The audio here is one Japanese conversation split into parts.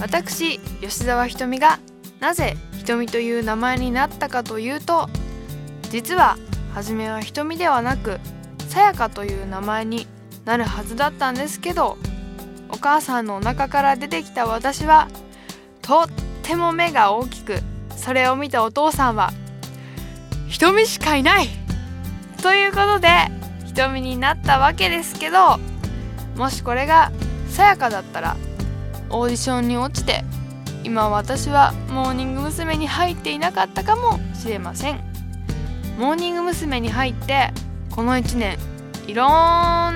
私吉沢ひとみがなぜひとみという名前になったかというと実は初めはひとみではなくさやかという名前になるはずだったんですけどお母さんのお腹から出てきた私はとっても目が大きくそれを見たお父さんは「ひとみしかいない!」ということでひとみになったわけですけどもしこれがさやかだったらオーディションに落ちて今私はモーニング娘。に入っていなかったかもしれませんモーニング娘。に入ってこの1年いろん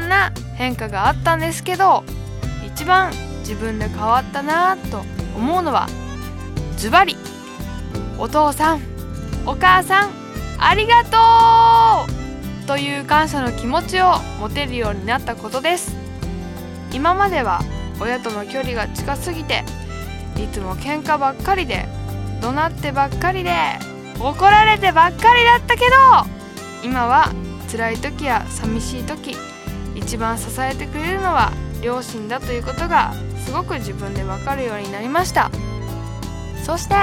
な変化があったんですけど一番自分で変わったなと思うのはズバリお父さんお母さんありがとうという感謝の気持ちを持てるようになったことです今までは親との距離が近すぎていつも喧嘩ばっかりで怒鳴ってばっかりで怒られてばっかりだったけど今は辛い時や寂しい時一番支えてくれるのは両親だということがすごく自分で分かるようになりました。そして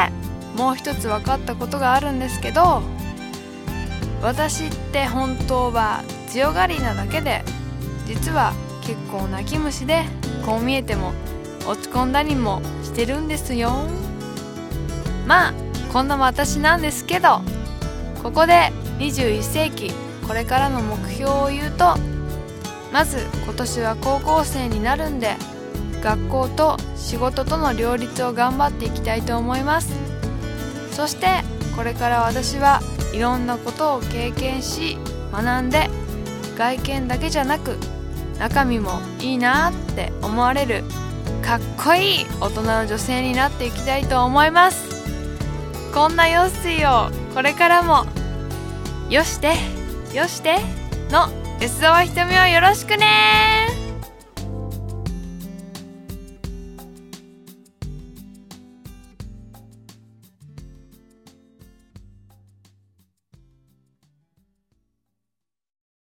もう一つ分かったことがあるんですけど私って本当は強がりなだけで実は結構泣き虫でこう見えても落ち込んだりもしてるんですよ。まあこんな私なんですけどここで21世紀これからの目標を言うとまず今年は高校生になるんで学校と仕事との両立を頑張っていきたいと思います。そしてこれから私はいろんなことを経験し学んで外見だけじゃなく中身もいいなって思われるかっこいい大人の女性になっていきたいと思います。こんなヨッシーをこれからも。よしてよしての S 沢ひとみをよろしくね